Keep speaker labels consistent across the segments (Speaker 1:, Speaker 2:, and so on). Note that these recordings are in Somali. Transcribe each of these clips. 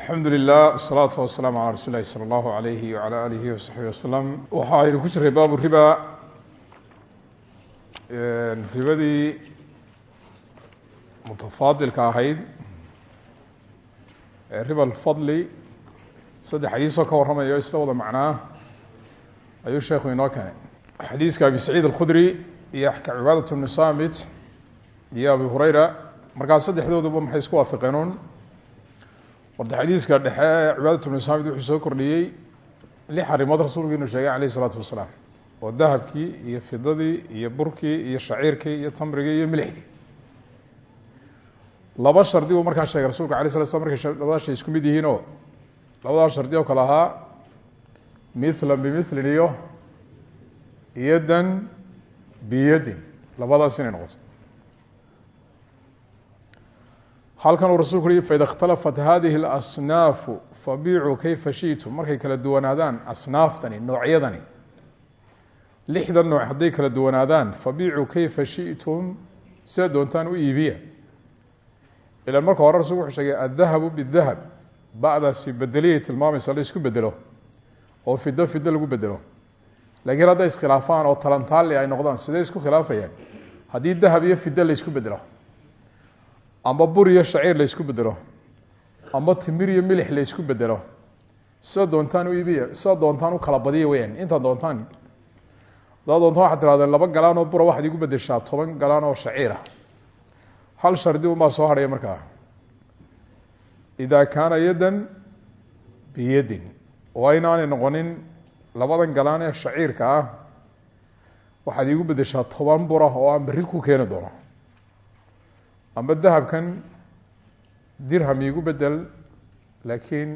Speaker 1: alxamdu lilah wasalaatu wasalaamu calaa rasuuli lahi sala allahu alayhi wala alihi wasaxbihi wasalam waxa aynu ku jiray baabu riba. Ribadii mutafaadilka ahayd ee riba alfadli saddex xadiisoo ka warramayo isla wada macnaa ayuu sheekhu inoo keenay. Xadiiska abi saciid alkhudri iyo ka cibaadat bnu samit iyo abi hureyra markaas saddexdooduba maxay isku waafaqeenuun warta xadiiska dhexe ee cibaadat bnu samit wuxuu soo kordhiyey lix arrimood rasuulku inuu sheegay alayh isalaatu wasalaam. Oo dahabkii iyo fidadii iyo burkii iyo shaciirkii iyo tamrigii iyo milixdii. Laba shardi buu markaa sheegay rasulka alay sala slam markay labada shay isku mid yihiinoo labadaas shardi oo kale ahaa mithlan bimilin iyo yadan biyadin. Labadaas inay noqoto halkan uu rasulku ui faida اkhtalafat hadihi اlasnaafu fabiicuu kayfa shitum markay kala duwanaadaan asnaaftani noocyadani. Lixdan nooc hadday kala duwanaadaan fabiicuu kayfa shitum sida u iibiya. Ilan marka hore rasulku wuxuu sheegay addahabu bidahab ba'daasi bedeliyay tilmaamaysa la isku bedelo oo fido fido lagu bedelo laakiin hadday iskhilaafaan oo talantaali ay noqdaan sidee isku khilaafayaan. Haddii dahab iyo fido la isku bedelo amba bur iyo shaciir la isku bedelo amba timir iyo milix la isku bedelo sida doontaan u iibiya sida doontaan u kala badiya weyaan intaad doontaan haddaad doontaan waxaad tirahdeen laba galaan oo bura waxaad igu bedeshaa toban galaan oo shaciir ah. Hal shardi unbaa soo hadhaya markaa. Ida kaana yadan biyadin. Waa inaanay noqonin labadan galaan ee shaciirka ah waxaad iigu bedeshaa toban bura oo aan berri ku keeni doono amba dahabkan dirham iigu bedel laakiin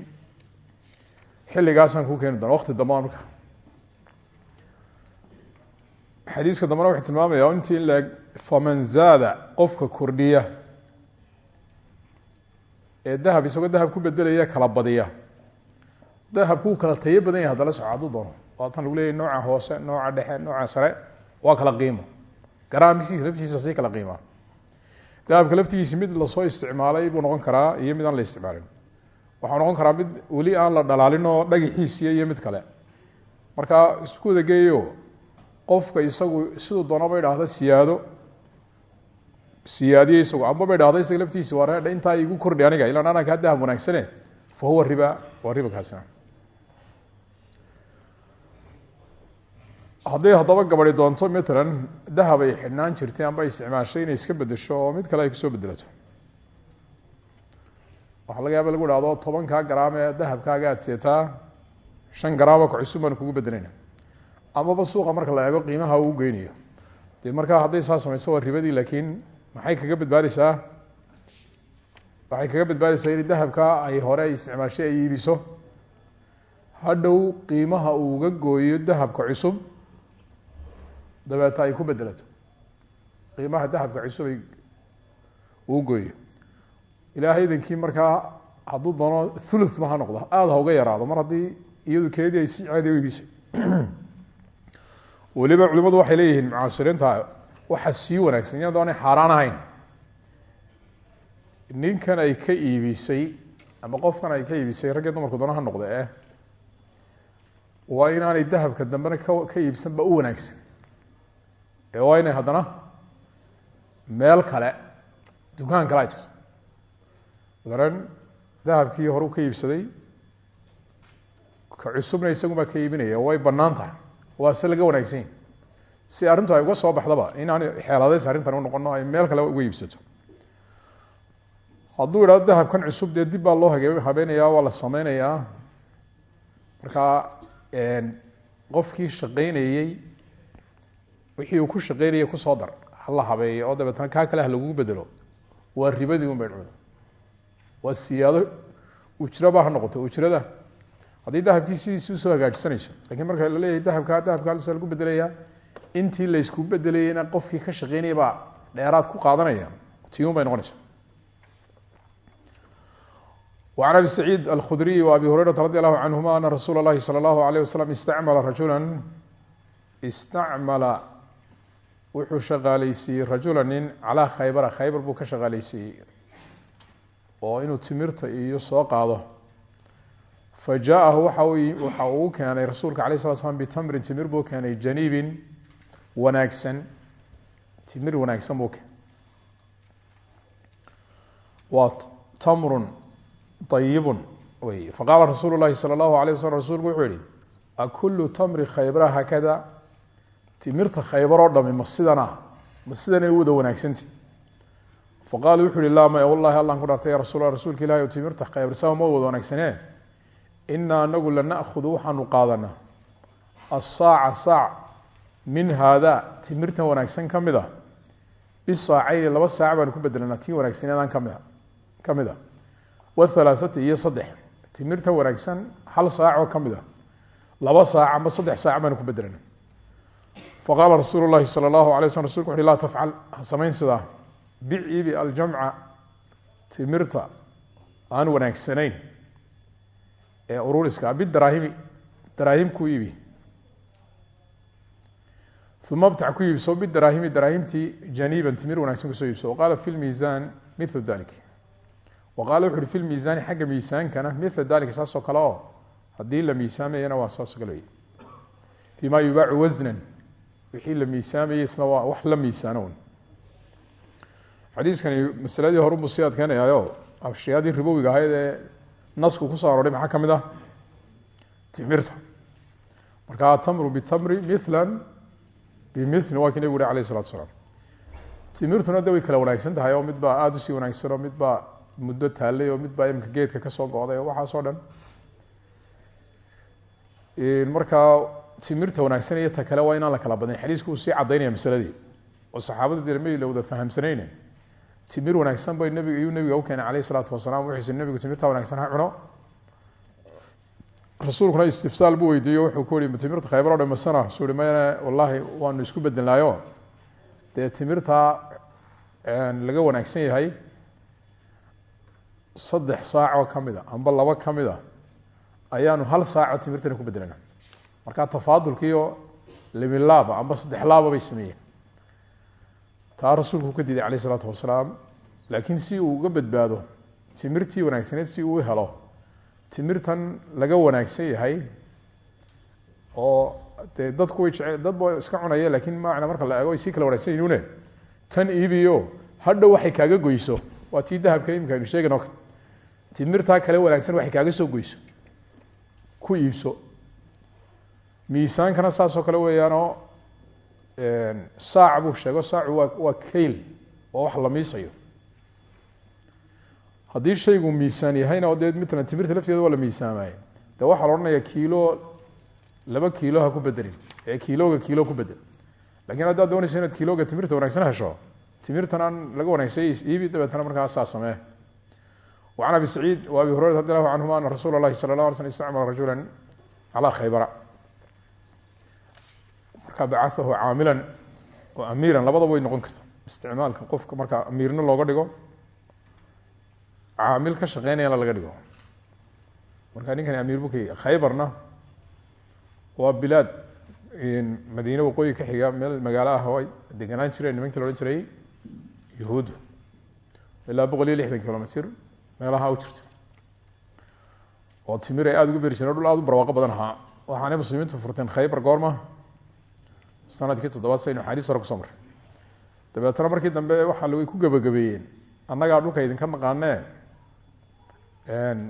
Speaker 1: xilligaasaan ku keeni doona waqti dambaan marka xadiiska dambena wuxuu tilmaamaya intii in laeg faman zaada qofka kordhiya ee dahab isagoo dahab ku bedelaya kala badiya. Dahabkuu kala tayo badan yahay hadala soco hadduu doono waatan lagu leeyahy nooca hoose nooca dhexe nooca sare waa kala qiimo. Garaamisiisa laftiisa sii kala qiimaa dahabka laftigiisi mid la soo isticmaalay buu noqon karaa iyo mid aan la isticmaalin. Waxau noqon karaa mid weli aan la dhalaalin oo dhagaxiisiya iyo mid kale. Marka isku wadageeyo qofka isagu siduu doonaba idhaahda siyaado. Siyaadiye isagu amba ba idhahda isaga laftiisi waa reedha intaa igu kordhi aniga ilaan anaa kaa dahab wanaagsane fa huwa riba waa riba kaasina hadday haddaba gabadi doonto matalan dahab ay xidhnaan jirtay amba isticmaashay inay iska bedesho oo mid kale ay ku soo bedelato waxaa laga yaaba lagu hahdo tobankaa garaam ee dahabkaaga aad seetaa shan garaamo ka cusub baan kugu bedelayna amaba suuqa marka la eego qiimaha uu geynayo. Dee markaa hadday saa samayso waa ribadii laakiin maxay kaga badbaadeysaa waxay kaga badbaadeysaa in dahabka ay hore ay isticmaashay ay iibiso. Hadhow qiimaha uu uga gooyo dahabka cusub dabeeta ay ku bedelato. Qiimaha dahabka cusub ay uu gooyo ilaahay idankii markaa hadduu doono thuluth ma ha noqdo aada ha uga yaraado. Mar haddii iyadu keedii ay si caadi iibisay. Weliba culimadu waxay leeyihiin mucaasiriinta waxa sii wanaagsan. Iyadoo aanay xaaraan ahayn ninkan ay ka iibisay ama qofkan ay ka iibisay raggii dumarku doona ha noqde eh? Waa inaanay dahabka dambena ka iibsanba u wanaagsan ee waa inay haddana meel kale dukaan kale ay tagto. Matalan dahabkii hore u ka iibsaday ka cusubna isagunbaa ka iibinaya way bannaan tahay waa se laga wanaagsan si arrintu ay uga soo baxdaba inaanay xeeladeys arrintan u noqono ay meel kale uga iibsato. Hadduu idhahdo dahabkan cusub dee dib baa loo habeenayaa waa la sameynayaa markaa qofkii shaqeynayey wixii uu ku shaqeynayay kusoo dar hala habeeyo oo dabeetna kaa kale ha lagugu bedelo waa ribadii un bay dhacdo waa siyaado ujraba ha noqoto ujrada haddii dahabkii sidiisi usoo hagaajisanayso lakiin marka la leeyahay dahabka dahabka s lagu bedelayaa intii laysku bedelayeyna qofkii ka shaqeynaya baa dheeraad ku qaadanaya tiun bay noqonaysa وعن أبي سعيد الخdري وأbي هريرة رضي الله عنهma أن رsuuل الlahi صلى الله عليه وسلم اsتعmل رaجuلا اsتacmala wuxuu shaqaalaysiiyey rajula nin calaa khaybara khaybar buu ka shaqaalaysiiyey oo inuu timirta iyo soo qaado. Fa jaahu waxa uu keenay rasuulka calay slat slam bitamrin timir buu keenay janiibin wanaagsan timir wanaagsan buu keenay. Waa tamrun ayibun wey faqaala rasuulu llahi sala allahu alay rasuulku wuxuu yihi akulu tamri khaybra haakada timirta khaybar oo dhami ma sidana ma wada wanaagsanta faqaala wuxu uhi laa wallahi allan ku dhaartay ya rasul rasuulka ilahi o timirta khaybarsama ma wada wanaagsane inaa anagu lana'hudu waxaanu qaadanaa. Asaaca saac min haada timirtan wanaagsan ka mid a bisaacayni laba saac baanu ku bedelanaa tii wanaagsaneedaan kamida ka mid a wahalaaثati iyo saddex wanaagsan hal saac oo ka mid laba saac amba saddex saac baanu ku bedelana faqaala rasuulu lahi salى اllahu alay slm rasulku wuxu laa tafcal ha samayn sidaa bicibi aljamca timirta aan wanaagsanayn ee ururiska bidaraahimi daraahim ku iibi uma btac ku iibso bidaraahimi daraahimtii janiiban timir wanagsan ku soo iibso waqaala fi lmiisaan mila dalik wa qaala wuxu uhi fi lmiisaani xagga miisaankana mila dalika saasoo kale oo haddii la miisaamayana waa saasoo kale wey fi ma yubaacu wasnan wixii la miisaamayay waa wax la miisaano xadiiskani masaladii horunbuu sii adkeynayaayo ashyaadii ribowiga ahayd ee nasku ku soo arooray maxaa ka mid ah? Timirta. Marka atamru bitamri mila bimilin waa kii nabig uri alayh isalatu salaam. Timirtuna de way kala wanaagsan tahay oo mid aada u sii wanaagsan oo mid baa muddo taallay oo mid baa imika geedka ka soo go'day oo waxaas oo dhan. Markaa timirta wanaagsan iyo ta kale waa inaan la kala badnayn. Xadiisku uu sii cadaynaya masaladii. Oo saxaabada dirmadi la wada fahamsanayne timir wanaagsan bay nabig iyuu nabiga u keenay alayh isalaatu wasalaam. Wuxuusi nabigu timirta wanaagsan ha cuno. Rasuulkuna istifsaal buu weydiiyo wuxuu ku yihi timirta khaybar o dhamasana suu hi mayne wallaahi waanu isku bedelnaayo dee timirtaa laga wanaagsan yahay saddex saacoo ka mid a amba laba ka a ayaanu hal saaco timirtana ku bedelana marka tafaadulkiiyo limilaaba amba saddex laaba bay sameeyeen. Taa rasuulku ka diiday alayh isalaatu wasalaam laakiin si uu uga badbaado timirtii wanaagsaneed si uu helo timirtan laga wanaagsan yahay oo dee dadku way jece dad ba iska cunaya lakiin macna marka la eego ay sii kala wanagsan yihiune tan iibiyo hadhow waxay kaaga goyso. Waa tii dahabka imika aynu sheegan oo kale. Timirtaa kale wanaagsan waxay kaaga soo goyso. Ku iibso miisaankana saasoo kale weeyaanoo saac buu sheego saacu waa waa kayl oo wax la miisayo haddii shaygu miisaan yahayna oo dee matalan timirta lafteeda waa la miisaamaaye de waxaa la odhanaya kiilo laba kiilo ha ku bedelin ee kiiloga kiilo ku bedel lakiin haddaad doonaysa inaad kiiloga timirta wanagsan hesho timirtan aan laga wanagsay iibi dabeetana markaa saa samee وعن أبي سعيid وأbي هuريرة رضي الله عنهma أن رsuل الlahi صلى الله علي sلم اsتcmل رaجuلا عlى khaybra marka bacثahu caamila oo amiira labadaba way noqon karta isticmaalka qofka marka amiirna looga dhigo caamil ka shaqeynayana laga dhigo. Marka ninkani amiir bu ka khaybarna waa bilaad madiine waqooyi ka xiga meel magaalo ah oo deganaan jireen nimankii la odhan jiray yahuud. Ilaa boqol iyo lixdan meelaha u jirta oo timir ay aada ugu beri dhul aad u barwaaqo badan ahaa. Waxaanay muslimiintu furteen khaybar goorma sannadkii toddobaad saynu xaadiis hore ku soo maray dabeetana markii dambe waxaa way ku gebagabeeyeen annagaa dhulka idinka naqaanee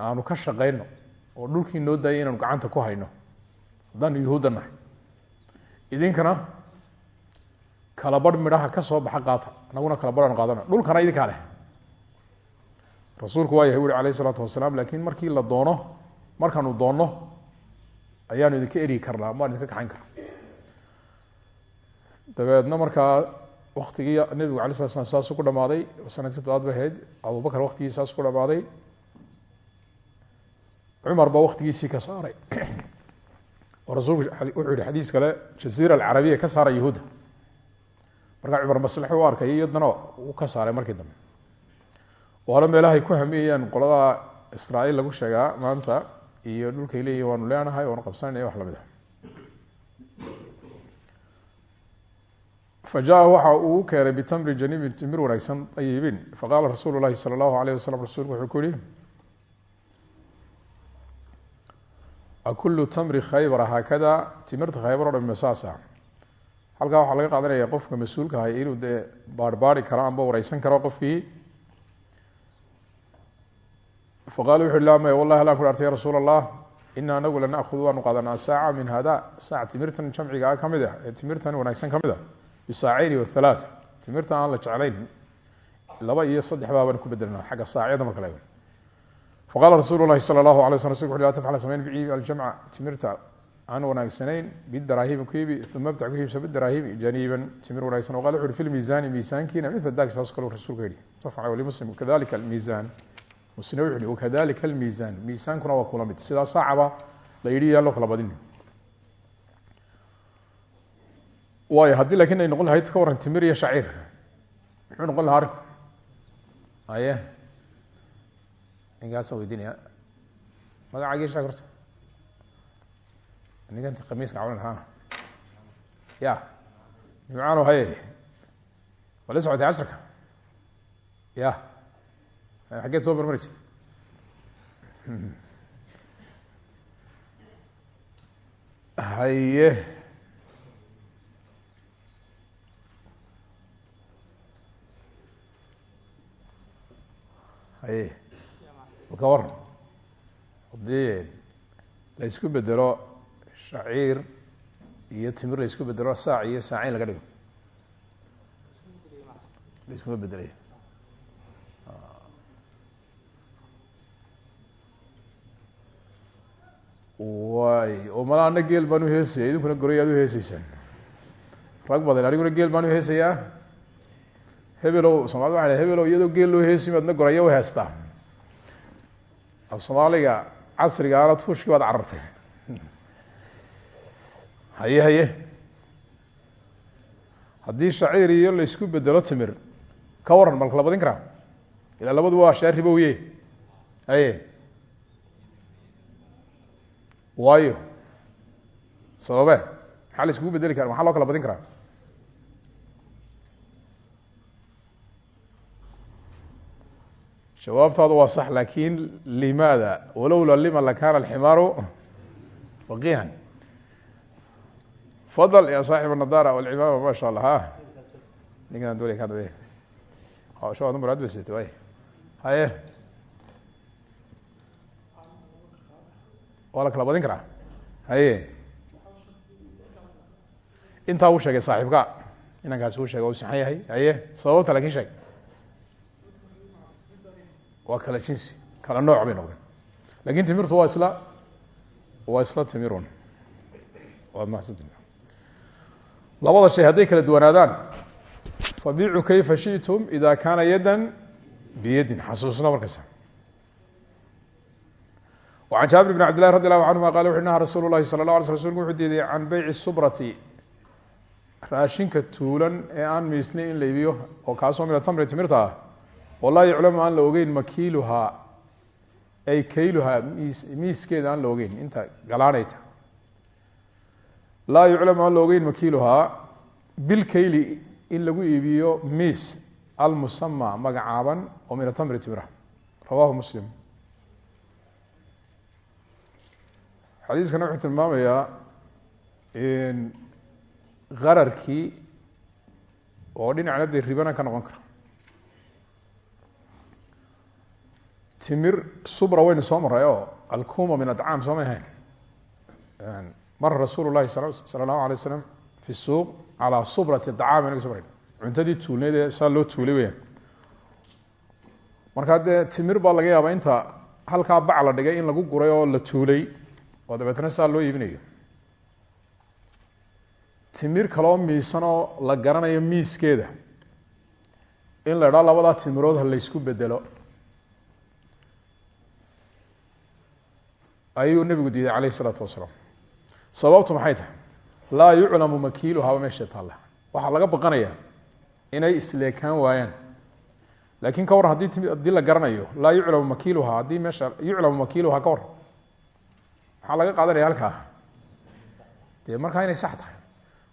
Speaker 1: aanu ka shaqayno oo dhulkii noo daayay inaanu gacanta ku hayno. Haddaanu yuhuudda nahay. Idinkana kala barh midhaha ka soo baxa qaata anaguna kala barh aanu qaadana. Dhulkana idinkaa leh. Rasuulku waa yahay uri alayh isalaatu wasalaam laakiin markii la doono markaanu doonno ayaanu idinka eryi karnaa maan idinka kaxayn karna dabeedna markaa waktigii nebigu alay sla slam saasuu ku dhamaaday sannadkii toddobaad bay ahayd abubakar waktigii saasuu ku dhamaaday. Cumar baa waktigiisii ka saaray. Oo rasuulku wuxuu yihi xadiis kale jaziira alcarabiya ka saara yahuudda markaa cumar maslexu u arkay iyadana uu ka saaray markii dambe. Waana meelahay ku hamiyayaan qolada israa'iil lagu sheegaa maanta iyo dhulkay leeyihiin waanu leenahay waanu qabsanayna wax la mid ah fajaءa waxa uu keenay bitamri janibin timir wanaagsan ayibin faqaala rasuulu lahi salى اllahu alayh wasalam rasuulku wuxuu ku yihi akulu tamri khaybara haakada timirta khaybar o dham saasa halkaa waxaa laga qaadanaya qofka mas-uulka ahay inuu dee baarbaari karo amba wareysan karo qofkii faqala wuxu uhi la maya wallahi alaan ku artay ya rasuul allah ina anagu la naahudu waanu qaadanaa saaca min hada saac timirtan jamciga ah kamid ah ee timirtan wanaagsan kamid a bisaaceyni wahalaa timirta aan la jeclayn laba iyo saddex baabaan ku bedelna xagga saacyada marka laego faqala rasuulu lahi sala allahu alay sl rasulku ui la tafcal samayn biciibi aljamca timirta aan wanaagsanayn bidaraahimi ku iibi uma btac ku iibsa bidaraahimi janiiban timir wanagsan qala wuxu uhi fi lmiisaani miisaankiina mila dalik saas kale rasuulka yihi tafcal walimuslim kadalika almiisaan muslim wuxu yihi wakadalika almiisaan miisaankuna waa kula mid saacaba la yidhi yaan kala badin waayo haddii laakiin ay noqon lahayd ka waran timir iyo shaciir. Muxuu noqon lahaa arinku aye ninkaasaan weydiinaya. Magacaagii sheeg horta. Ninkan khamiiska cawan ha ya. Nimcaano haye. Wala socotay casharka? Ya. Xaggeed soo marmareysa haye haye ka waran haddii la isku bedelo shaciir iyo timir la isku bedelo saac iyo saaceyn laga dhigo. La iskuma bedelaya waay oo mala ana geel baan uheesaya idinkuna goray aad uheeseysaan rag badan aniguna geel baan uheesayaa hebelow somalida waa hebelow iyadoo geel loo heesima adna goraya uheestaa af soomaaliga casriga ana fushkii baad carartay. Haye haye. Haddii shaciir iyo la isku bedelo timir ka waran malka la badin karaa. Ilaa labadu waa shaa ribowiye haye. Waayo. Sababe maxaa la iskugu bedeli kara maxaa loo kala badin karaa jawaabtaadu waa sax laakiin limaada? Walowla lima lakana alximaaru faqihan fadl ya saaxib anadara walcimaama ma allah ha? Ninkan dole ka dabe hawsha waad muraad besete way haye. Waa la kala badin karaa? Haye. Intaa uu sheegay saaxiibka. Inankaasi uu sheegay u saxan yahay. Haye. Sababta laakiin sheeg waa kala jinsi kala nooc bay noqdeen. Lakin timirtu waa isla waa isla timirun waad mahadsantii labada shay hadday kala duwanaadaan fabiicuu kayfa shitum ida kaana yadan biyadin xasuusna markaas an jaabir bn cabd llahi radi allahu canhuma qala wuxu nahaa rasuulu llahi sala la wuxuu diiday can beyci subrati raashinka tuulan ee aan miisnayn in oo kaasoo mina tamri timirta ah, oo laa yuclamu aan la ogeyn makiiluhaa ay kayluhaa miis miiskeeda aan la ogeyn inta galaanayta. Laa yuclamu aan la ogeyn makiiluhaa bilkayli in lagu iibiyo miis almusama magacaaban oo mina tamri timira rawahu muslim. Xadiiskana wuxuu tilmaamayaa qararkii oo dhinacna ribana ka noqon kara timir subra waynu soo maray oo alkuma min adcaam soo may ahayn. Mara rasuulu lahi sala fi suuq calaa subrati acaam inaga so maray cuntadii tuulneyd ee saa loo tuulay weyaan markaa dee timir baa laga yaabaa inta halkaa bac la dhigay in lagu guray oo la tuulay oo dabeetna saa loo iibinayo. Timir kaloo miisanoo la garanayo miiskeeda in la idhaa labadaa timirood ha laysku bedelo ayuu nebigu diiday calayh isalaatu wasalaam. Sababtu maxay tahay? Laa yuclamu makiiluhaba meesha taalla waxaa laga baqanayaa inay isleekaan waayaan. Laakiin ka warran haddii la garanayo laa yuclamu makiiluha haddii meesha yuclamu makiiluha ka warran maxaa laga qaadanaya halkaa. Dee markaa inay sax tahay.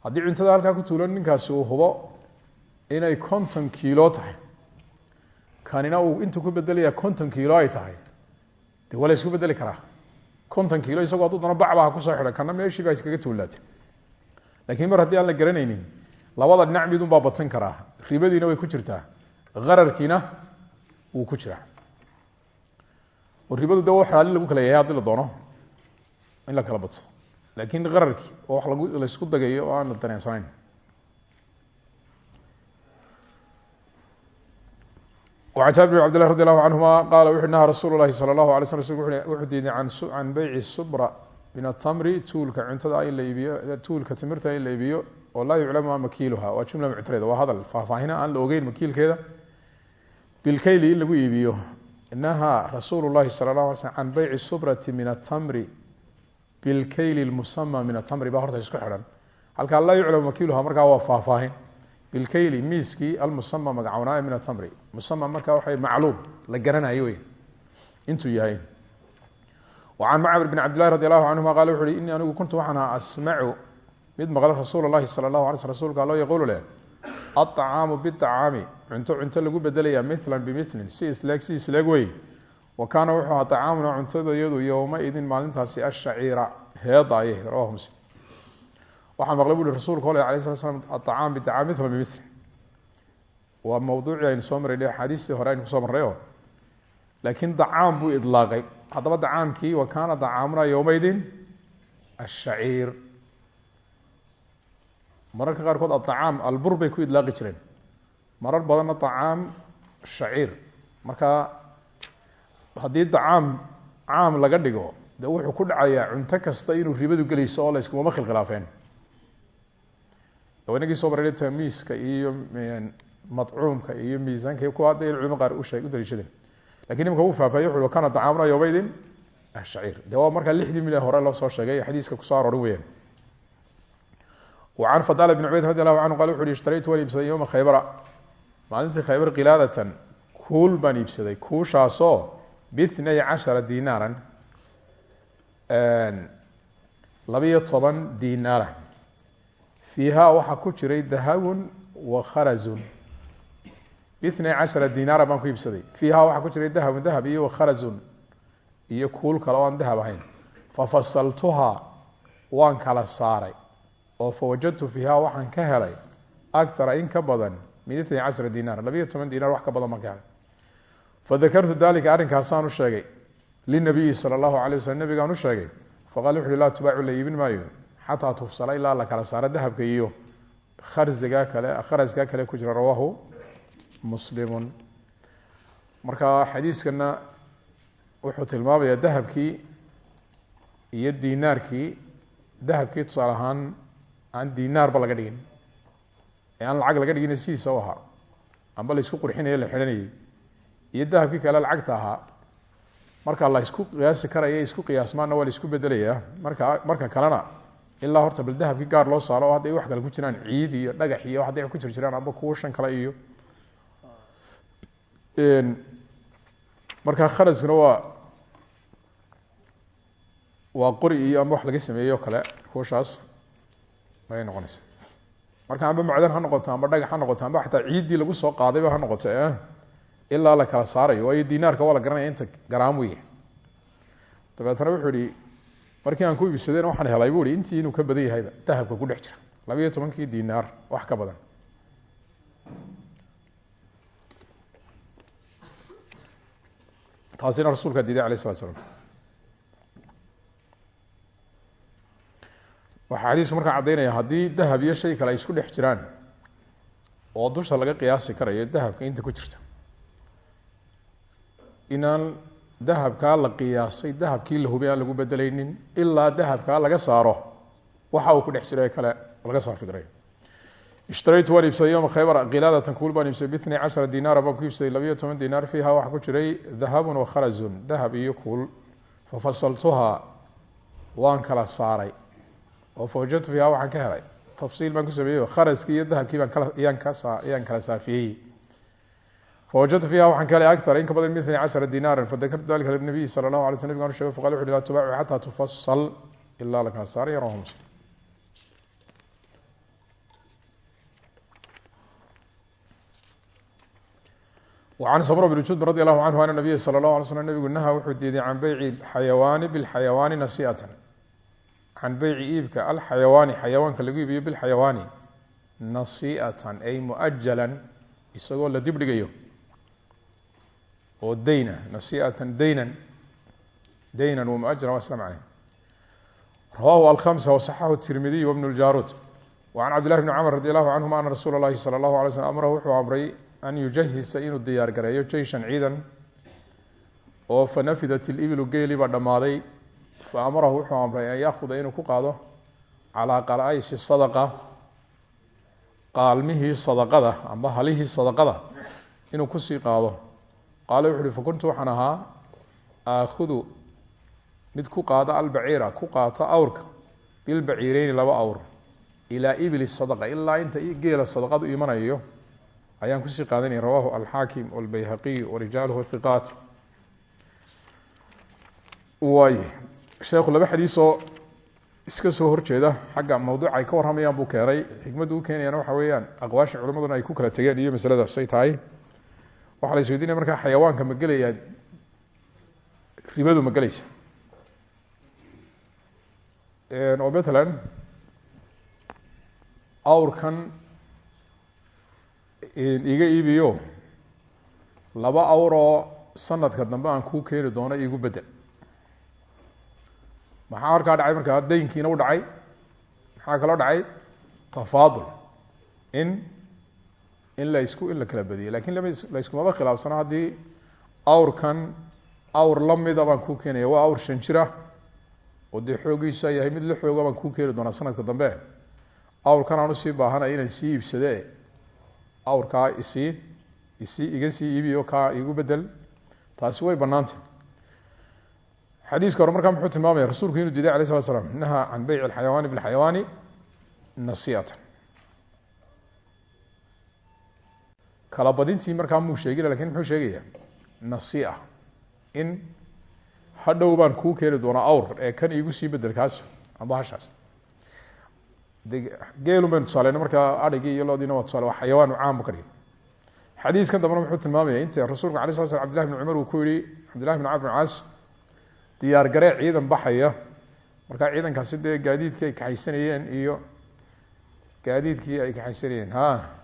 Speaker 1: Haddii cuntada halkaa ku tuulan ninkaasi uu hubo inay konton kiilo tahay. Kanina uu intuu ku bedelaya konton kiilo ay tahay. Dee waa la isku bedeli karaa konton kiilo isagoo hadduu dano bacba ha ku soo xidhan kana meeshii baa iskaga tuulaatay. Lakiin mar haddii aan la garanaynin labada dhinac midun baa badsan karaa. Ribadiina way ku jirtaa ararkiina wuu ku jiraa. Oo ribadu de xalaali lagu kala yahay haddii la doono in la kala badsado laakiin qararkii oo wax laysku dagayo oo aan la dareensanayn an jaabir bn abdillah radi allahu canhuma qaala wuxu naha rasuulu lahi sala allahu alay sl wuxuu diiday can beyci subra min atamri tuulka cuntada in la iibiyo tuulka timirta in la iibiyo oo laa yuclamu ma makiiluha waa jumla muctareeda waa hadal faahfaahina aan la ogeyn makiilkeeda bilkayli in lagu iibiyo nahaa rasuulu lahi sala la ala sl can beyci subrati min atamri bilkayli lmusama min atamri baa horta isku xidhan halkaa laa yuclamu makiiluha markaa waa faahfaahin bilkayli miiskii almusama magacownaaye min atamri musama markaa waxa macluum la garanayo wey intuu yahay. Wacan macmar bn cabdillahi radi allahu canhuma qala wuxu uhi inii anigu kuntu waxaan ahaa asmacu mid maqla rasuul lahi sala allahu ala sl rsulka allo yaquulu leh aطacaamu biطacaami cunto cunto lagu bedelaya milan bimilin si isleeg si isleeg wey wa kaana wuxuu ahaa acaamuna cuntada iyadu yowmaidin maalintaasi ashaciira heeda ayay rawahu muslim waxaa maqlay bu uhi rasuulka ole alay sla slam aطacaam biطacaam mila bimilin waa mawduucii aynu soo marray axaadiistii hore aynu ku soo oo laakiin dacaam buu idlaaqay. Haddaba dacaamkii wa kaana dacaamuna yowmaidin ashaciir mararka qaarkood aacaam albur bay ku idlaaqi jireen. Marar badanna acaam shaciir marka haddii dacaam caam laga dhigo de wuxuu ku dhacayaa cunto kasta inuu ribadu gelayso oo layskumama khilkhilaafeen inagii soo maray tamiiska iyo madcuumka iyo miisaanka kuwa hadda culimo qaar ushe u daliishadeen. Lakin imika uu faafahye wuxu kana dacaamuna yowmaydin ashaciir. De waa markaa lixdii milyan hore loo soo sheegay xadiiska ku soo arorin weyaan an fadal bn cubayd radi allahu canhu qal wuxu uhi ishtaraytu waan iibsaday yowma khaybara. Maalintii khaybar kilaadatan kuul baan iibsaday kuushaasoo bithnay cashara dinaaran labiyo toban dinaara fiiha waxaa ku jiray dahabun wa kharazun. Bithnay cashara dinaara baan ku iibsaday. Fiiha waxaa ku jiray dahabun dahab iyo wakharazun iyo kuul kale oo aan dahab ahayn. Fafasaltuhaa waan kala saaray. Oo fawajadtu fiiha waxaan ka helay akara in ka badan min itnay cashara dinaar labiyo toban dinar wax ka badan baan ka helay fadakartu dalika arrinkaasaan u sheegay linabiyi sala allahu alay waslm nabigaan u sheegay faqala wuxu uhi laa maayo xataa tufsala ilaa la kala saaro dahabka iyo kharziga kale kharaskaa kale ku jira rawaahu muslimun. Marka xadiiskana wuxuu tilmaamayaa dahabkii iyo dinaarkii. Dahabkii tusaale ahaan aan dinaarba laga dhigin. Ee aan lacag laga dhigin sidiisa u ahaa. Amba laysku qurxinayo la xidhanayay iyo dahabkii kale lacagta ahaa. Marka la isku qiyaasi karaya isku qiyaasmaana waa la isku bedelayaa. Marka marka kalena ilaa horta bal dahabkii gaar loo saaro oo hadday wax kale ku jiraan ciid iyo dhagax iyo hadday ku jir jiraan amba kuwa shan kale iyo. Marka kharaskuna waa waa qori iyo amba wax laga sameeyey kale kuushaas ayay noqonaysa marka amba macdan ha noqoto amba dhagax ha noqoto amba xataa ciiddii lagu soo qaadayba ha noqoto ilaa la kala saarayo waayo dinaarka waa la garanaya inta garaam wey dabeetna wuxuu ihi markii aan ku iibsadeen waxaan helay bu i intii inuu ka badan yahayba dahabka ku dhex jira. Labayo tobankii dinaar wax ka badan. Taasina rasuulkaa diiday alayh slat slam waxaa xadiisku markaa caddaynaya haddii dahab iyo shay kale ay isku dhex jiraan oo dusha laga qiyaasi karayo dahabka inta ku jirta. Inaan dahabkaa la qiyaasay dahabkii la hubay aan lagu bedelaynin ilaa dahabkaa laga saaro waxa uu ku dhex jira kale laga saafi karayo ishtaraytu waan iibsaday yowma khaybar kilaadatan kuul baan iibsaday bitnay cashara dinaara baan ku iibsaday labayo toban dinaar fiiha waxaa ku jiray dahabun wa kharazun dahab iyo kuul. Fafasaltuhaa waan kala saaray. Oo fawajadtu fiiha waxaan ka helay. Tafsiil baan ku sameeyey fawajadtu fiiha waxaan ka helay akara in ka badan itnay cashara dinaaran fadakartu dalika linabiyi sala allahu alay sl nabig an shegay faqala wuxu uhi laa tubaacu xataa tufasal ilaa la kala saaray rawahu muslim an samr bn jud radi allahu canhu ana nabiya sala اllah alay slm nabigu naha wuxuu diiday can beyci xayawaani bilxayawaani nasiatan can beyci iibka alxayawaani xayawaanka lagu iibiyo bilxayawaani nasiatan ay muajalan isagoo la dib oo dayn ah nasiatan daynan daynan wmuajran waa isla macnay rawahu alkamsa wasaxahu tirmidiy wbnu ljaruud wacan cabdillahi bni camr radi allahu canhuma ana rasuula اllahi salى allahu alay slm amrahu wuxuu amray an yujahisa inuu diyaar gareeyo jeyshan ciidan oo fanafidat ilibilu geeli baa dhammaaday. Fa amarahu wuxuu amray an yaahuda inuu ku qaado calaa qalaayishi sadaqa qaalmihii sadaqada amba halihii sadaqada inuu ku sii qaado qaala wuxu uhi fakuntu waxaan ahaa aakhudu mid ku qaada albaciira ku qaata awrka bilbaciireyni laba awr ilaa ibli sadaqa ilaa inta geela sadaqadu imanayo ayaan ku sii qaadanaya rawahu alxaakim wاlbayhaqiy warijaaluhu hiqaat waay sheekhu laba xadiisoo iska soo horjeeda xagga mawduuca ay ka warramayaan buu keenay xikmaddu u keenayana waxa weeyaan aqwaasha culimaduna ay ku kala tegeen iyo masalada say tahay waxaa la isweydiinaya markaa xayawaanka ma gelayaa ribadu ma gelaysa. Oo matalan awrkan iga iibiyo laba awr sanadka dambe aan kuu keeni doono igu bedel maxaa horkaa dhacay? Markaa daynkiina u dhacay. Maxaa kaloo dhacay? Tafaadul. In in la isku in la kala badiyay laakiin layskumaba khilaafsano haddii awrkan awr lamida baan kuu keenaya waa awr shan jira oo dee xoogiisa yahay mid la xooga baan kuu keeni doonaa sanadka dambe. Awrkan aan u sii baahanay inaan sii iibsade awrkaa isii isii iga sii iibiyo kaa igu bedel taasi way banaantay xadiiska hore muxuu tilmaamaya rasuulku inuu diiday alay slat slam naha can beyci alxayawaani bilxayawaani nasiyatan kala badintii markaa muu sheegina laakiin muxuu sheegaya? Nasia in hadhow baan kuu keeni doonaa awr ee kan iigu sii bedel kaas amba hashaas de baynu tusaaleyna markaa adhigii iyo loodiina waa tusale waa xayawaan caambu ka xadiiskan dambena muxuu tilmaamaya inta rasuulka alay sla slam abdillahi bn cumar uu ku yihi cabdillahi bn camr bn caas diyaar garee ciidan baxaya. Markaa ciidankaasi dee gaadiidkii ay kaxaysanayeen iyo gaadiidkii ay kaxaysanayeen ha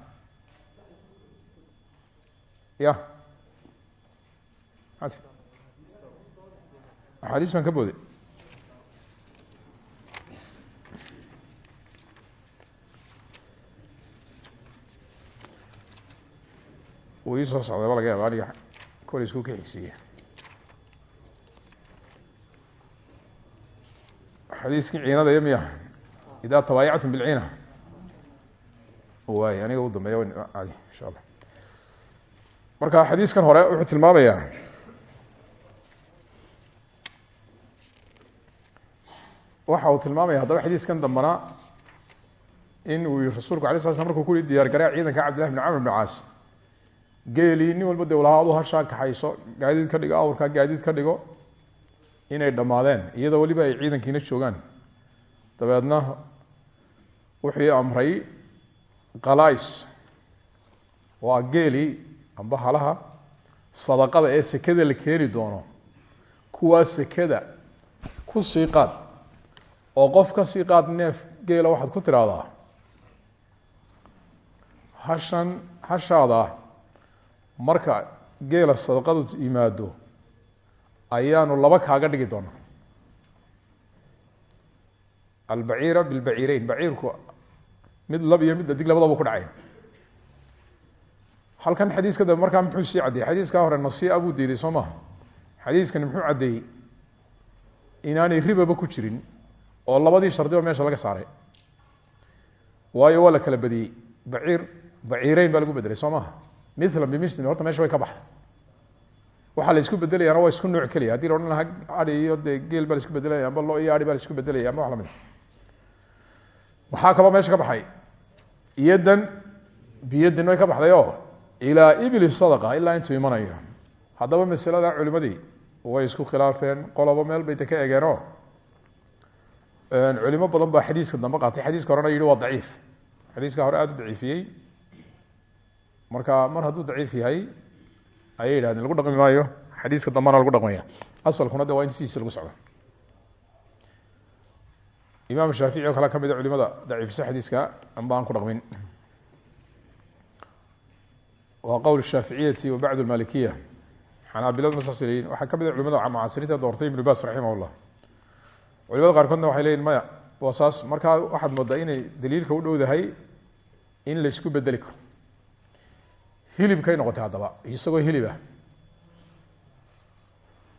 Speaker 1: ya axaadiis baan ka booday uu iisoo socdayba laga yaaba aniga kole isku ka xigsiiya xadiiskii ciinada miya idaa tabaayactum bilciina waay aniga u dambeeya marka xadiiskan hore wuxuu tilmaamayaa waxa uu tilmaamaya haddaba xadiiskan dambana in uu rasuulku alay sla slam markuu ku diyaar garaa ciidanka cabdillahi bn camr bn caas geelii nin walba de lahaa adu hashaa kaxayso gaadiid ka dhigo awrkaa gaadiid ka dhigo inay dhammaadeen iyadoo weliba ay ciidankiina joogaan. Dabeedna wuxuu amray qalais waa geelii amba halaha sadaqada ee sekada la keeni doono kuwaa sekada ku sii qaad oo qof ka sii qaad neef geela waxaad ku tiraahdaa hashan hashaada marka geela sadaqadu yimaado ayaanu laba kaaga dhigi doonaa. Albaciira bilbaciireyn baciirku mid lab iyo mid adig labadaba ku dhacay halkan xadiiska dambe markaa muxuu sii caddeeyey xadiiskaa hore nasia buu diiday soo maha xadiiskani muxuu caddeeyey inaanay ribaba ku jirin oo labadii shardiba meesha laga saaray. Waayo waa la kala badiyey. Baciir baciireyn baa lagu bedelay soo maha milan horta meesha way ka baxday. Waxaa la isku bedelayaana waa isku nooc keliya. Hadii la odhan lahaa iyo geel baa isku bedelaya amba lo iyo adi baa isku bedelaya amba wax la mid waxaa kaloo meesha ka baxay. Iyadan biyadin way ka baxday oo ilaa ibli sadaqa ilaa intuu imanayo. Haddaba masalada culimadii way isku khilaafeen qolobo meel bay de ka egeenoo culimo badan baa xadiiska dambe qaatay. Xadiiska horena yihi waa daciif. Xadiiska hore aada u daciifiyey. Marka mar hadduu daciif yahay ayay yidhahdeen lagu dhaqmi maayo. Xadiiska dambana lagu dhaqmaya. Asalkuna de waa in lagu socdo. Imaam shaafici oo kale ka mid a culimada daciifisa xadiiska amba aan ku dhaqmin waa qowl shaaficiyati wa bacd lmalikiya xanaabiladuna saas leeyihiin waxaa ka mid a culimada mucaasiriinta doortay ibnu bas raximah llah qaarkoodna waxay leyihin maya waa saas. Markaa waxaad moodaa inay daliilka u dhowdahay in la isku bedeli karo. Hilibkay noqotay haddaba. Isagoo hilibah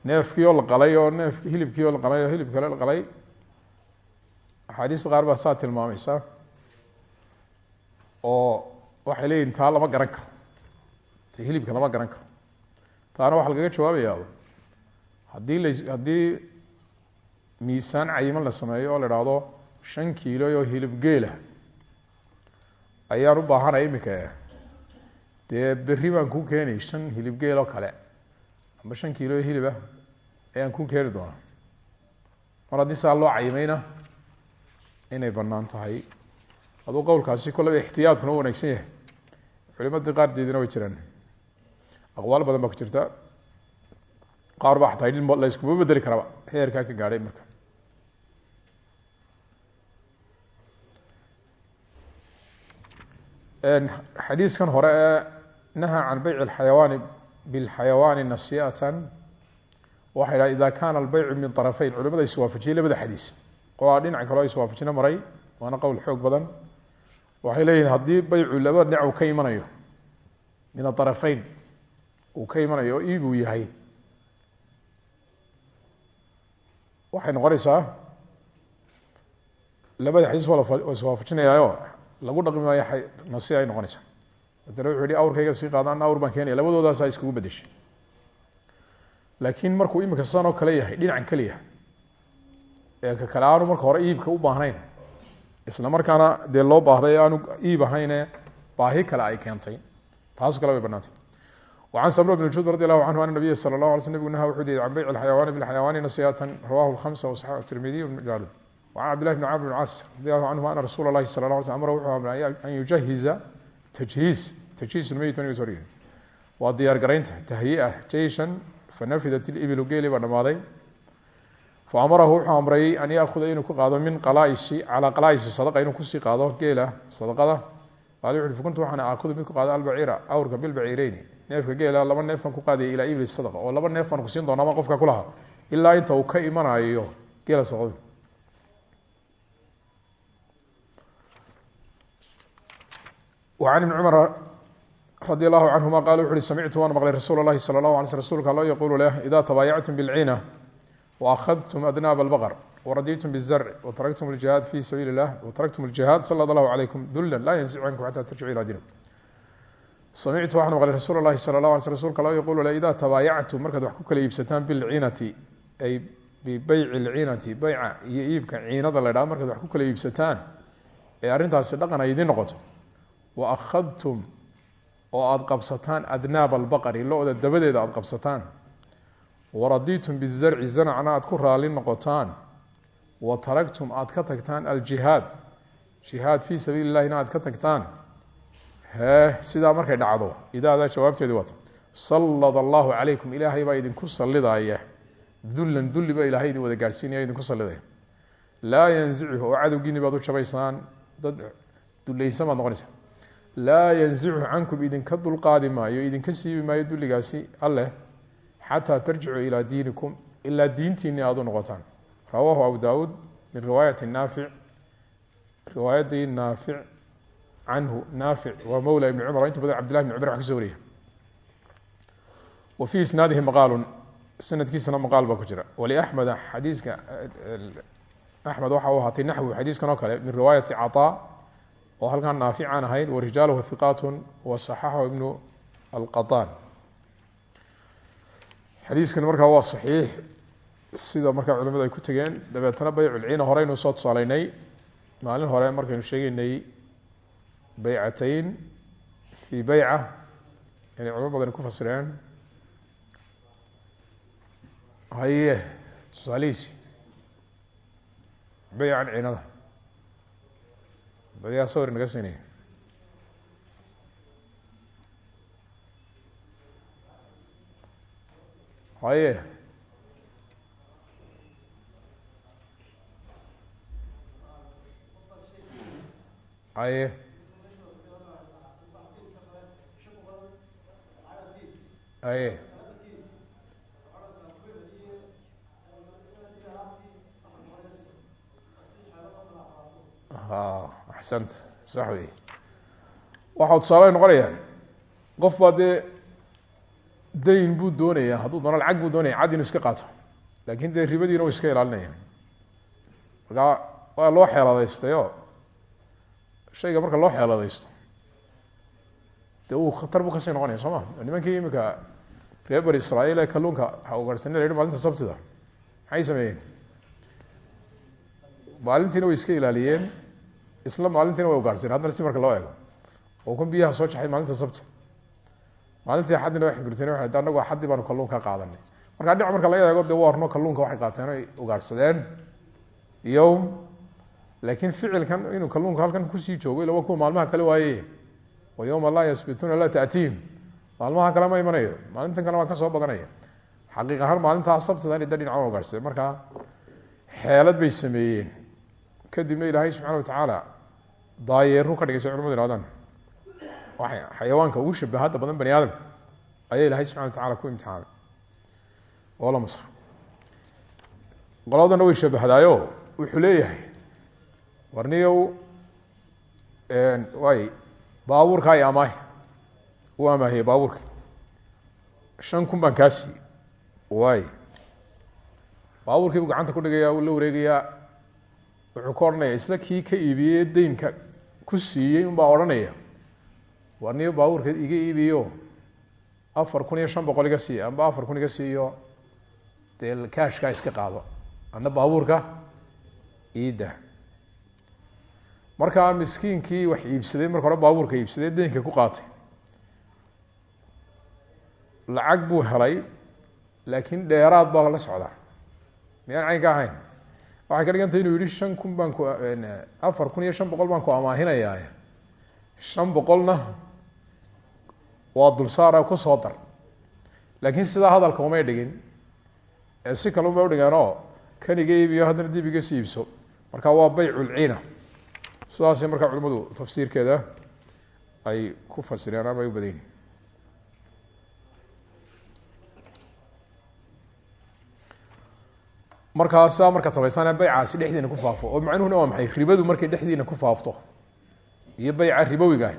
Speaker 1: neefkii oo la qalay oo neefk hilibkii oo la qalay oo hilib kale la qalay. Axaadiista qaar baa saa tilmaamaysa oo waxay leeyihiin taa lama garan karo ta hilibka lama garan karo. Taana waxaa lagaga jawaabayaa haddii la haddii miisaan cayiman la sameeyo oo la idhaahdo shan kiilo oo hilib geela ayaan u baahanaya imika dee berri baan kuu keenay shan hilib geel oo kale amba shan kiilo oo hilibah ayaan kuu keeni doonaa. Mar haddii saa loo cayimayna inay bannaan tahay. Aduu qowlkaasi kollaba ixtiyaadkuna wanaagsan yahay. Culimadii qaardeedina way jiraan aqwaal badan baa ku jirta qaar baa xataa in la iskuma bedeli karaba heerkaa ka gaadhay marka xadiiskan hore ee nahaa can beyc اxayawaani bاlxayawaani nasiyatan waxa yidhaha ida kana albeycu min طarafeyn culimada iswaafajiyey labada xadiis qolaa dhinac kaleo iswaafajina maray waana qowl xoog badan waxay leeyihin haddii beycu labada dhinac uu ka imanayo min aطarafeyn uu ka imanayo oo iib uu yahay. Waxay noqonaysaa labada xadiis waa lagu dhaqmi maayo nasi ay noqonaysaa. Madale wuxuu yihi awrkayga sii qaadaan awr baan keenaya. Labadoodaasa iskugu bedeshay laakiin markuu imika sidan oo kale yahay dhinacan keliya ee ka kale aanu marka hore iibka u baahnayn isla markaana dee loo baahday aanu iib ahayne baahi kale ay keentay. Taas kale way banaantay an smr bn jud radi alahu anhu an nabiya sal lah ala sl nbigu naha wuxuu diiday can bayc xayawaani bixayawaani nasiyatan rawahu hamsa wasax tirmidiy bn jaalib an cabdillahi bn camr bn caas radi alahu canhuma ana rasuula lahi sal la sl amra wuxuu amray an yujahiza tajhiis tajhiismeyit nabiga sor waa diyaargaraynta tahyiia jeyshan fanafidat ibilu geeli baa dhamaaday faamarahu wuxuu amrayay an yaahuda inuu ka qaado min qalaaisi calaa qalaaisi sadaqa inuu ku sii qaado geela sadaqada qaale wuxu fakuntu waxaan aakudu mid ku qaado albaciira awrka bilbaciireyni neefka geela laba neefan ku qaadaya ilaa ibli sadaqa oo laba neefan kusiin doona ama qofka kulahaa ilaa inta uu ka imanayo geela socda an ibni cumar radi allahu canhuma qala wuxu uhi samictu waan maqlay rasuul lahi sala allah ala sl rsulka allo yaquulu leh ida tabaayactum bilcina waakhadtum adnaab albaqr waraditum bizarci wataraktum ljihaad fi sabiili illah wataraktum ljihaad sallad allahu calaykum dula la yansicu cankum xata tarjicu ila diinikum samictu waxaan maqlay rasuul lahi sal la ala rsulka la yqulu le ida tabaayactum markaad wax ku kala iibsataan bilcinati ay bibayci lcinati bayca iyo iibka ciinada la ydhah markaad wax ku kala iibsataan ee arrintaasi dhaqan ay idin noqoto. Wa akhadtum oo aada qabsataan adnaab albaqari lo-da dabadeeda aada qabsataan. Waraditum bizarci zanacna aad ku raali noqotaan. Wa taragtum aad ka tagtaan aljihaad. Jihaad fii sabiili aad ka tagtaan sidaa markay dhacdo idaadaa jawaabteedi waata sallad allahu calaykum ilaahay baa idinku sallidaya dullan dulli baa ilaahay idin wada gaadhsiinaya idinku sallidaya laa yanzichu oo cadowgiini baad u jabaysaan dad dulaysan baad noqonaysaa laa yanzichu cankum idinka dulqaadi maayo idinka siibi maayo dulligaasi alleh xataa tarjicuu ilaa diinikum ilaa diintiinni aada u noqotaan. Rawaahu abu daawuud min riwaayati naafic riwaayadii naafic canhu naafic waa mowla ibni cumar inta badan cabdillahi bn cumar wax ka soo wariya wa fii isnaadihi maqaalun sanadkiisana maqaal baa ku jira. Waliaxmeda xadiiska axmed waxa uu ahaatay naxwi xadiiskan oo kale min riwaayati caطaa oo halkan naafic aan ahayn warijaaluhu hiqaat wasaxaxahu ibnu alqaطaan xadiiskan markaa waa saxiix sida markaa culimadu ay ku tegeen dabeetana beyculciina horeynu soo tusaaleynay maalin hore markaynu sheegeynay beycateyn fii beyca inay culimo badan ku fasireen. Haye tusaalihiisi. Beycan ciinada. Bal yaa sawir naga siinaya haye. Haye haye ha axsanta sax wey waxaa tusaale noqonayaan qof baa dee dayn buu doonayaa hadduu doono lacag buu doonaya cad inu iska qaato. Laakin dee ribadiina u iska ilaalinaya markaa waa loo xeeladaystayo. Shayga marka loo xeeladaysto dee uu khatar buu ka sii noqonaya soo ma? Nimankii imika reer bani israail ee kalluunka ugaarhsani la yihi maalinta sabtida. Maxay sameeyeen? Maalintiina way iska ilaaliyeen isla maalintiina way ugaarhseen haddana si marka loo eego oo kan biyaha soo jaxay maalinta sabti. Maalintii axaddina waxay gurteen waa anagu axaddi baanu kalluun ka qaadanay. Markaa dhinac marka laga eego de warno kalluunka waxay qaateen ay ugaarhsadeen yowm laakiin ficilkan inuu kalluunka halkan ku sii joogo ila wa kuwa maalmaha kale waaye yowma laa yasbituuna laa taatiihim maalmaha kale ma imanayo. Maalintan kale waa ka soo badanaya xaqiiq ahaan maalintaa sabtida inay da dhinaca ugaarhsadeen markaa xeelad bay sameeyeen. Kadibna ilaahay subxana watacaala daayeeru ka dhigay say culamadu ihahdaan xayawaanka ugu shabahada badan bani aadamka ayaa ilaahay subxana watacala ku imtixaamay oo la masra way shabahdaayo wuxuu leeyahay warniyow waay baabuurka ay amaahi u amaahiyey baabuurka shan kun baan kaa siiyey waay baabuurkii buu gacanta ku dhigaya uu la wareegayaa. Wuxuu ka odhanaya isla kii ka iibiyey deynka ku siiyey unbaa odhanaya. War niyo baabuurka iga iibiyo. Afar kun iyo shan boqol iga siiyo amba afar kun iga siiyo dee kaashkaa iska qaado. Ana baabuurka iida markaa miskiinkii wax iibsaday marka hore baabuurka iibsaday deynka ku qaatay. Lacag buu helay laakiin dheeraad baa la socdaa. Miyaan cayn ka ahayn? Waxay ka dhigantay inuu yihi shan kun baan ku afar kun iyo shan boqol baan ku amaahinayaa. Shan boqolna waa dulsaara ku soo dar. Laakiin sidaa hadalka umay dhigin. Si kale umay udhigeenoo kan iga iibiyo haddana dib iga sii iibso. Marka waa bayculcina sidaasay markaa culimmadu tafsiirkeeda ay ku fasireen ama ay u badayin markaasaa markaad samaysaan baycaasi dhexdiina ku faafo oo macnuhuna waa maxay? Ribadu markay dhexdiina ku faafto iyo bayca ribowiga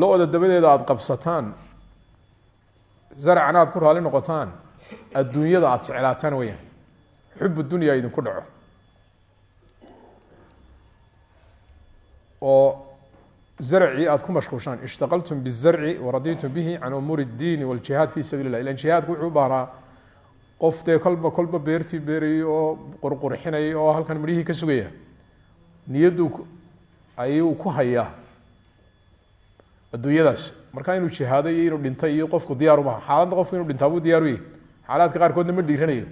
Speaker 1: lo-da dabadeeda aada qabsataan zarcana aad ku raali noqotaan adduunyada aada jeclaataan weyaan xub dunya idinku dhaco oo zarcii aada ku mashquushaan ishtaqaltum bizarci waraditum bihi can umuuri اdiini wاljihaad fi sabiil lah ilan jihaadku wuxuu baahnaa qof dee kolba kolba beertii beerayay oo qurqurxinayay oo halkan midhihii ka sugaya. Niyaddu ayuu ku hayaa adduunyadaas. Markaa inuu jihaaday iyo inuu dhintay iyo qofku diyaaru maha xaaladda qofku inuu dhintaa buu diyaaru yahy xaalaadka qaarkoodna ma dhiiranayo.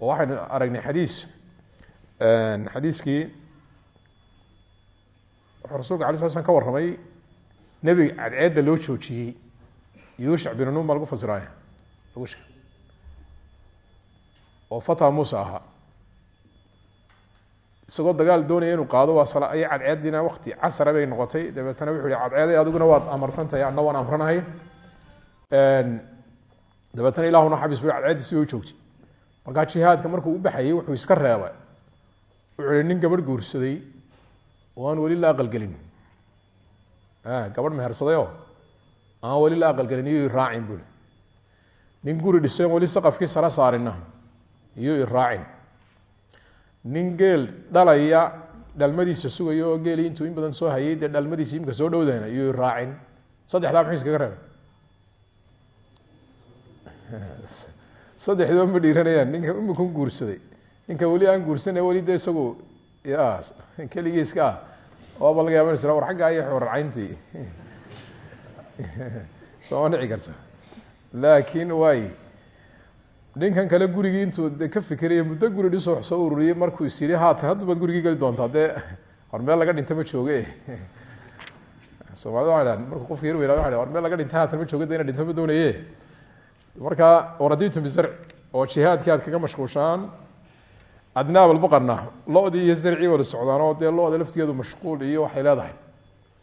Speaker 1: Oo waxaynu aragnay xadiis xadiiskii wuxuu rasulka ala sla slam ka warramay nebiga cadceedda loo joojiyey. Yuushac binu nun baa lagu fasiraaya sheeg oo fata muuse ahaa. Isagoo dagaal doonaya inuu qaado waa sala iyo cadceediina wakti casara bay noqotay. Dabeetana wuxuu hi cadceeday adiguna waad amarsantahay anna waan amranahay. Dabeetana ilahuna xabis bu cadceeddi si u joogtay. Markaa jihaadka markuu u baxayay wuxuu iska reebay. Wuxuu hi nin gabadh guursaday oo aan weli la aqalgelin gabadh mehersadayoo aan weli la aqalgelin iyo iraacin bui nin guri dhisay weli saqafkii sara saarina iyo iraacin nin geel dhalaya dhalmadiisa sugaya oo geeli in badan soo hayay dee dhalmadiisa imika soo dhowdana iyo raacin saddexdaa muxuu iskaga reebay saddexdoo ma dhiiranayaan ninka imikun guursaday ninka weli aan guursana weli de isagu ya keligiiska. Ah waaba laga yaaba ins war xaggaa iyo xorarcayntii sooma dhici karto. Laakiin waay ninkan kale gurigii intuu de ka fikiraya muddo guri dhisoo wax soo ururiyey markuu is yidhi haatan hadda baad gurigii geli doontaa? Dee hor meel laga dhinta ma jooge soomaalida waa dhahan markuu qofka yar weynaado waa war meel laga dhinta haatan ma jooge de ina dhinto ma doonaye markaa waraditum oo jihaadkii aad kaga mashquushaan adnaab albaqarna lo-dii iyo zarcii wada socdaan oo dee lo-da laftigeedu mashquul iyo waxay leedahay.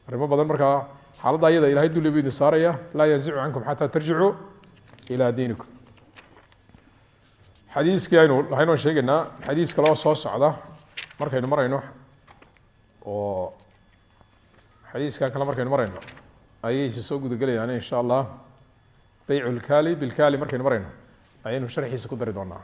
Speaker 1: Arrimo badan markaa xaaladda ayada ilahay dulli bu idin saaraya laa yanzicu cankum xataa tarjicuu ilaa diinikum. Xadiiskii aynu waan sheegaynaa xadiis kaloo soo socda markaynu marayno oo xadiiskan kale markaynu marayno ayayse soo gudagelayaan insha allah. Beyc lkali bilkali markaynu marayno ayaynu sharxiisa ku dari doonaa